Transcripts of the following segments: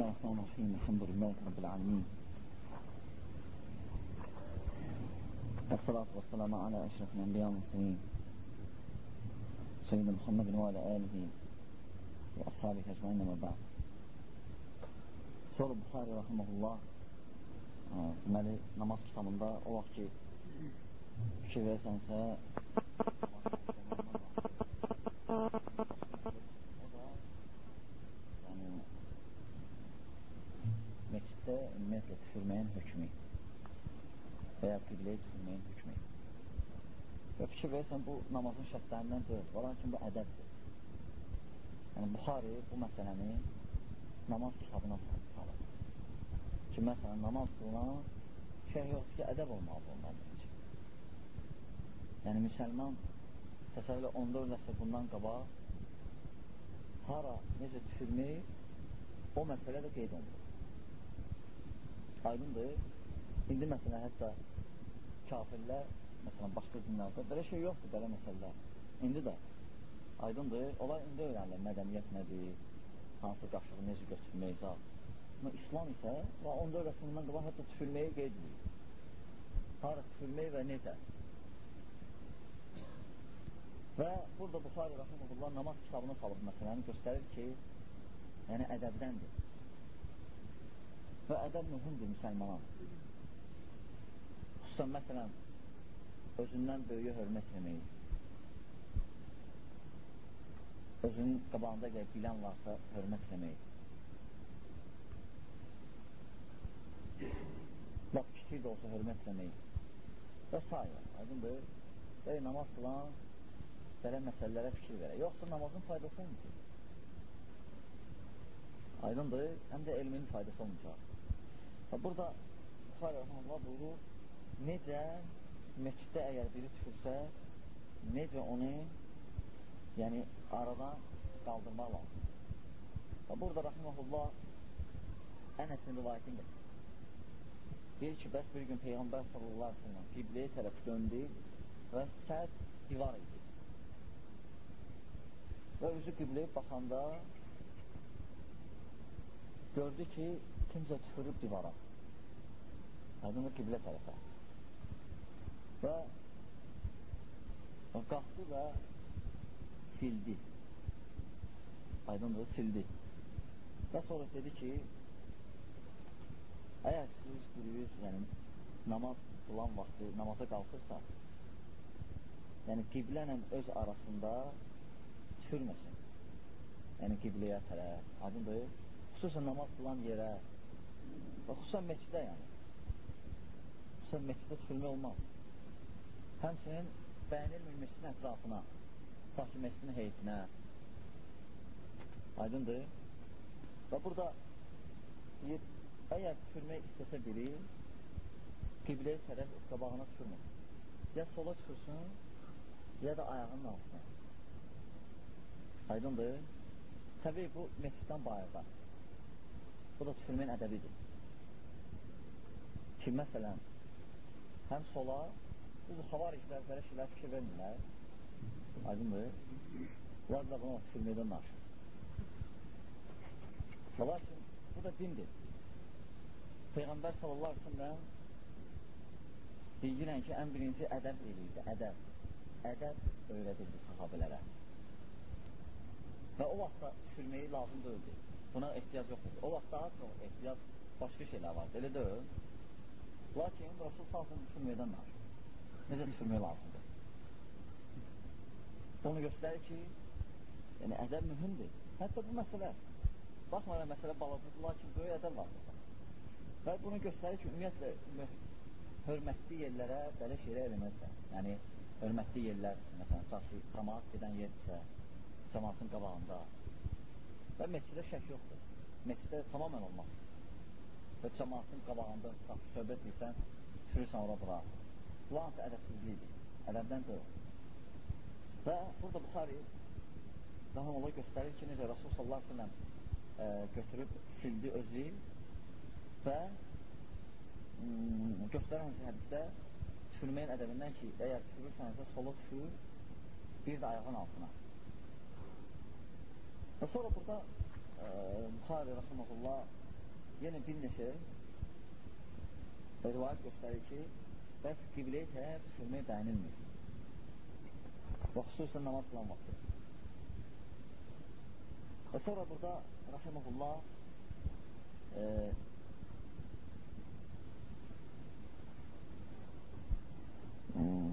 الله الرحمن الرحيم الحمد لله رب العالمين. والصلاة والسلام على أشرف الأنبياء والمرسلين. سيدنا محمد وعلى آله وأصحابه أجمعين وما بعد. Sonra Buxari Rahiməhullah deməli, namaz kitabında o vaxt ki fikir versənsə qibləyə tüfürməyin hökmü və fikir versən bu namazın şərtlərindən deyil, lakin bu ədəbdir yəni Buxari bu məsələni namaz kitabına salır. Ki, məsələn, namaz qılınan şey yoxdur ki, ədəb olmalıdır ondan birinci. Yəni, müsəlman təsəvvürlə 14 əsr bundan qabaq hara, necə tüfürmək, o məsələ də qeyd olunur. Aydındır. İndi məsələn, hətta kafirlər, məsələn, başqa dinlərdə belə şey yoxdur, belə məsələlər. İndi də aydındır. Onlar indi öyrənirlər, mədəniyyət nədir, hansı qaşığı necə götürmək zat. Amma İslam isə və 14 əsrindən qabaq hətta tüfürməyi qeyd edir. Hara tüfürmək və necə? Və burada Buxari Rəximullah namaz kitabına salıb məsələni göstərir ki, yəni ədəbdəndir. Və ədəb mühümdür müsəlmana. Xüsusən məsələn, özündən böyüyə hörmət etmək, özünün qabağında əgər bilən varsa hörmət eləmək. Lap kiçik də olsa hörmət eləmək. Və s. Aydındır. Və namaz qılan belə məsələlərə fikir verək. Yoxsa namazın faydası olmayacaq. Aydındır. Həm də elmin faydası olmayacaq. Və burada Buxarə Rəhmanullah buyurur, necə meçiddə əgər biri tüfürsə, necə onu yəni aradan qaldırmaq lazım. Və burada Rahiməhullah Ənəsin rivayətini gətirir. Deyir ki, bəs bir gün Peyğəmbər sallallahu aleyhi ve sellem qibləyə tərəf döndü və sərt divar idi. Və üzü qibləyə baxanda gördü ki, kimsə tüfürüb divara. Aydınlı qiblə tərəfə. Və qalxdı və sildi. Aydındır, sildi. Və sonra dedi ki, əgər siz bilirsiniz, yəni namaz qılan vaxtı namaza qalxırsa, yəni qiblə ilə öz arasında tüfürməsin. Yəni qibləyə tərəf, aydındır, xüsusən namaz qılan yerə və xüsusən meçidə yəni. Xüsusən meçidə tüfürmə olmaz. Həmçinin bəyənilmir meçidin ətrafına ta ki, məscidin heyətinə. Aydındır. Və burada deyir, əgər tüfürmək istəsə biri, qibləyə tərəf qabağına tüfürmür. Ya sola tüfürsün, ya da ayağının altına. Aydındır. Təbii bu məsciddən bayırda. Bu da tüfürməyin ədəbidir. Ki, məsələn, həm sola, bu xavariclər belə şeylər fikir vermirlər. Aydındır? Onlar da buna tüfürməkdən danışır. Və lakin bu da dindir. Peyğəmbər sallallahu aleyhi ve sellem deyilən ki, ən birinci ədəb eləyirdi, ədəb. Ədəb öyrədirdi sahabələrə. Və o vaxtda tüfürməyi lazım deyildi. Buna ehtiyac yoxdur. O vaxt daha çox ehtiyac başqa şeylər vardı, elə deyil. Lakin Rasul sallallahu tüfürməkdən danışır. Necə tüfürmək lazımdır? Onu göstərir ki, yəni ədəb mühümdir. Hətta bu məsələ, baxmayaraq məsələ balacadır, lakin böyük ədəb vardır. Və bunu göstərir ki, ümumiyyətlə, hörmətli yerlərə belə şeylər eləməzlər. Yəni, hörmətli yerlər, məsələn, çarşı, cəmaat gedən yerdirsə, cəmaatın qabağında və meçidə şək yoxdur. Meçidə tamamən olmaz. Və cəmaatın qabağında söhbət bilsən, sürürsən ora bura. Lancə ədəbsizlikdir. Ədəbdən deyil. Və burada Buxari daha ola göstərir ki, necə Rasul sallallahu aleyhi e, götürüb sildi özü və göstərir hansı hədisdə tüfürməyin ədəbindən ki, əgər tüfürürsənsə solu tüfür, bir də ayağın altına. Və sonra burada e, Buxari Rasulullah yenə bir neçə rivayət göstərir ki, bəs qibləyə tərəf sürmək bəyənilmir. Və xüsusən namaz qılan vaxtı. Və sonra burada Rahimullah e, hmm,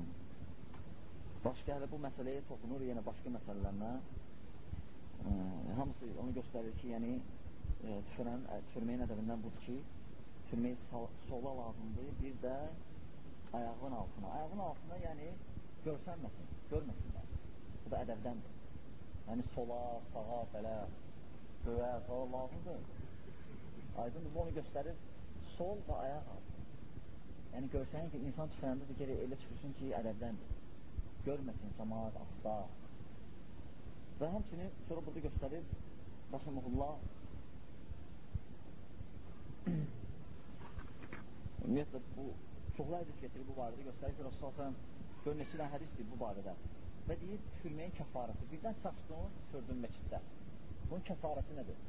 başqa hələ bu məsələyə toxunur, yenə başqa məsələlərlə e, hamısı onu göstərir ki, yəni e, tüfürən, e, tüfürməyin ədəbindən budur ki, tüfürməyi sola lazımdır, bir də ayağın altına. Ayağın altına yəni görsənməsin, görməsinlər. Bu da ədəbdəndir. Yəni sola, sağa, belə, göyə, sağa lazımdır. Aydındır, bu onu göstərir sol və ayaq altı. Yəni görsənin ki, insan tüfərəndə də gerək elə çıxırsın ki, ədəbdəndir. Görməsin cəmaat, asla. Və həmçinin sonra burada göstərir Rəximullah ümumiyyətlə bu çoxlu hədis getirir bu barədə göstərir ki, Rasulullah gör neçə dənə hədisdir bu barədə və deyir tükürməyin kəfarəsi birdən çaşdın, tükürdün məçiddə bunun kəfarəsi nədir?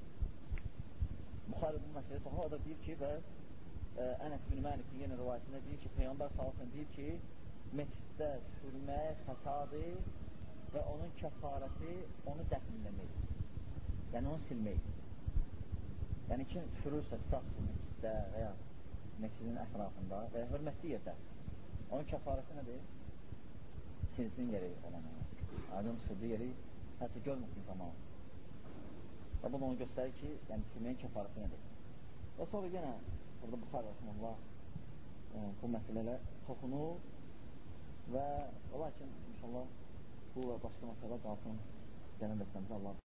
Buxarı bu məsələyə toxunur, o da deyir ki və ə, Ənəs bin Məlikin yenə rivayətində deyir ki, Peyğəmbər salsın deyir ki, meçiddə tükürmək xətadır və onun kəfarəsi onu dəfnləmək. Yəni onu silmək. Yəni kim tüfürürsə tutaq ki, məsciddə və ya məscidin ətrafında və hörmətli yerdə onun kəfarəsi nədir? Silsin yeri olanı. Aydın tüfürdüyü yeri hətta görməsin zaman. Və bunu onu göstərir ki, yəni tüfürməyin kəfarəsi nədir? Və sonra yenə burada Buxar Rəxmanullah e, bu məsələlə toxunur və lakin inşallah bu və başqa məsələ qalsın gələn dəstəmizə Allah